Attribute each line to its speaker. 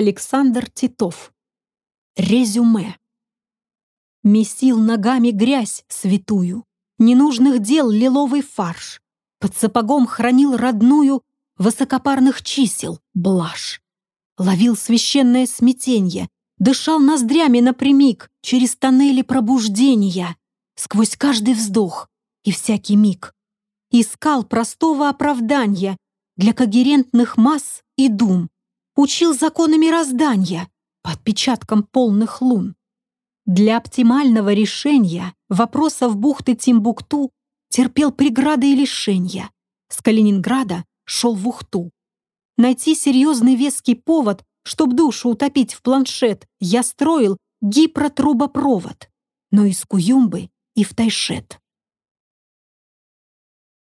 Speaker 1: Александр Титов. Резюме. Месил ногами грязь святую, Ненужных дел лиловый фарш, Под сапогом хранил родную Высокопарных чисел блажь. Ловил священное смятенье, Дышал ноздрями напрямик Через тоннели пробуждения, Сквозь каждый вздох и всякий миг. Искал простого оправдания Для когерентных масс и дум, Учил законы мироздания Под отпечатком полных лун. Для оптимального решения вопросов бухты Тимбукту терпел преграды и лишения. С Калининграда шел в Ухту. Найти серьезный веский повод, чтоб душу утопить в планшет, я строил гипротрубопровод, но из Куюмбы и в Тайшет.